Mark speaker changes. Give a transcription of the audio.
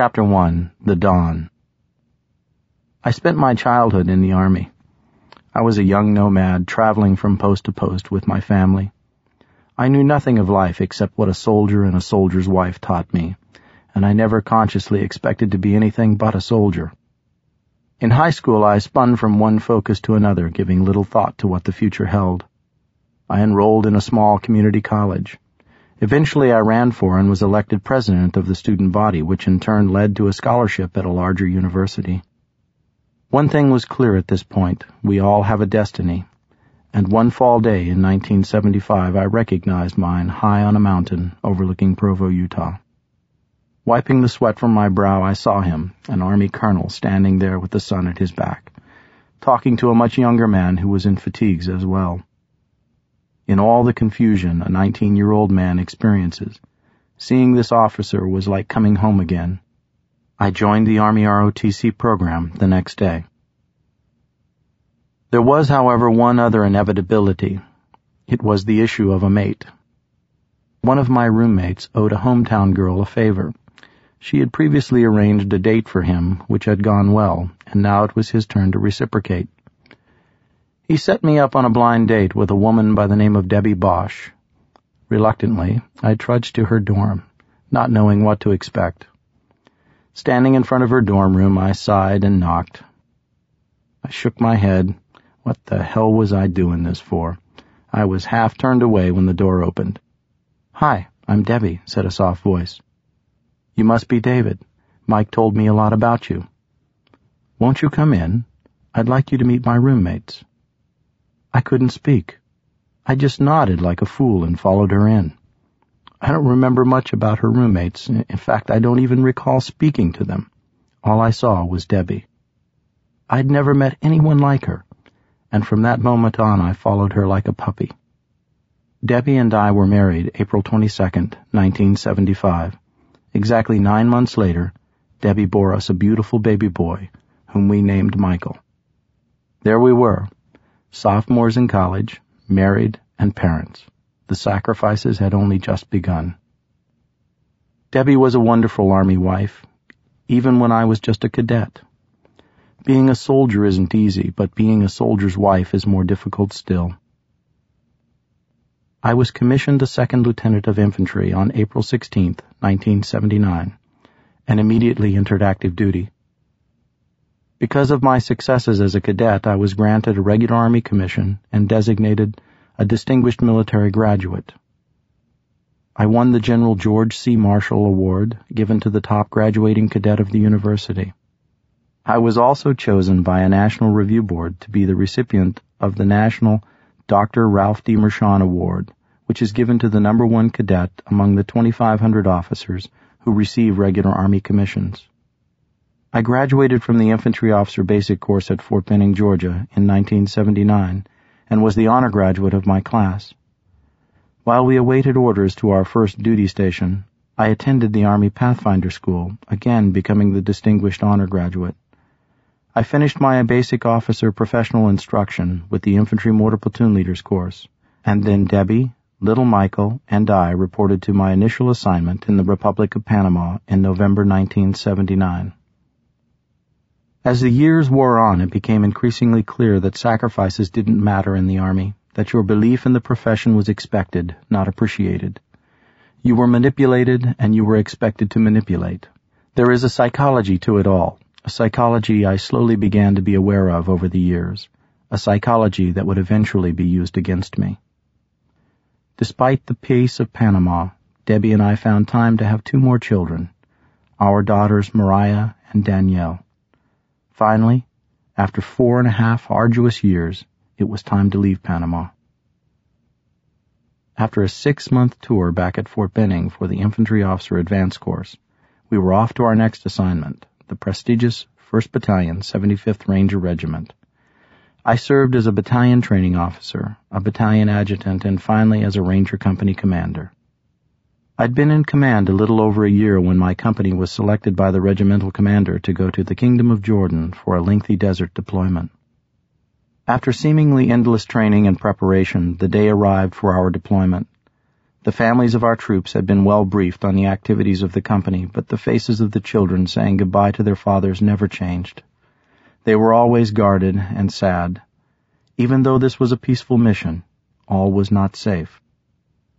Speaker 1: Chapter 1 The Dawn I spent my childhood in the Army. I was a young nomad traveling from post to post with my family. I knew nothing of life except what a soldier and a soldier's wife taught me, and I never consciously expected to be anything but a soldier. In high school, I spun from one focus to another, giving little thought to what the future held. I enrolled in a small community college. Eventually, I ran for and was elected president of the student body, which in turn led to a scholarship at a larger university. One thing was clear at this point. We all have a destiny. And one fall day in 1975, I recognized mine high on a mountain overlooking Provo, Utah. Wiping the sweat from my brow, I saw him, an army colonel, standing there with the sun at his back, talking to a much younger man who was in fatigues as well. In all the confusion a 19-year-old man experiences, seeing this officer was like coming home again. I joined the Army ROTC program the next day. There was, however, one other inevitability. It was the issue of a mate. One of my roommates owed a hometown girl a favor. She had previously arranged a date for him, which had gone well, and now it was his turn to reciprocate. He set me up on a blind date with a woman by the name of Debbie Bosch. Reluctantly, I trudged to her dorm, not knowing what to expect. Standing in front of her dorm room, I sighed and knocked. I shook my head. What the hell was I doing this for? I was half turned away when the door opened. Hi, I'm Debbie, said a soft voice. You must be David. Mike told me a lot about you. Won't you come in? I'd like you to meet my roommates. I couldn't speak. I just nodded like a fool and followed her in. I don't remember much about her roommates. In fact, I don't even recall speaking to them. All I saw was Debbie. I'd never met anyone like her, and from that moment on I followed her like a puppy. Debbie and I were married April 22, 1975. Exactly nine months later, Debbie bore us a beautiful baby boy, whom we named Michael. There we were, sophomores in college, married, and parents. The sacrifices had only just begun. Debbie was a wonderful Army wife, even when I was just a cadet. Being a soldier isn't easy, but being a soldier's wife is more difficult still. I was commissioned a second lieutenant of infantry on April 16, 1979, and immediately entered active duty. Because of my successes as a cadet, I was granted a regular Army commission and designated a distinguished military graduate. I won the General George C. Marshall Award given to the top graduating cadet of the university. I was also chosen by a National Review Board to be the recipient of the National Dr. Ralph D. Mershon Award, which is given to the number one cadet among the 2,500 officers who receive regular Army commissions. I graduated from the infantry officer basic course at Fort Benning, Georgia in 1979 and was the honor graduate of my class. While we awaited orders to our first duty station, I attended the Army Pathfinder School, again becoming the distinguished honor graduate. I finished my basic officer professional instruction with the Infantry Mortar Platoon Leaders course, and then Debbie, Little Michael, and I reported to my initial assignment in the Republic of Panama in November 1979. As the years wore on, it became increasingly clear that sacrifices didn't matter in the Army, that your belief in the profession was expected, not appreciated. You were manipulated, and you were expected to manipulate. There is a psychology to it all, a psychology I slowly began to be aware of over the years, a psychology that would eventually be used against me. Despite the peace of Panama, Debbie and I found time to have two more children, our daughters Mariah and Danielle. Finally, after four and a half arduous years, it was time to leave Panama. After a six-month tour back at Fort Benning for the Infantry Officer Advance Course, we were off to our next assignment, the prestigious 1st Battalion, 75th Ranger Regiment. I served as a battalion training officer, a battalion adjutant, and finally as a Ranger Company commander. I'd been in command a little over a year when my company was selected by the regimental commander to go to the Kingdom of Jordan for a lengthy desert deployment. After seemingly endless training and preparation, the day arrived for our deployment. The families of our troops had been well briefed on the activities of the company, but the faces of the children saying goodbye to their fathers never changed. They were always guarded and sad. Even though this was a peaceful mission, all was not safe.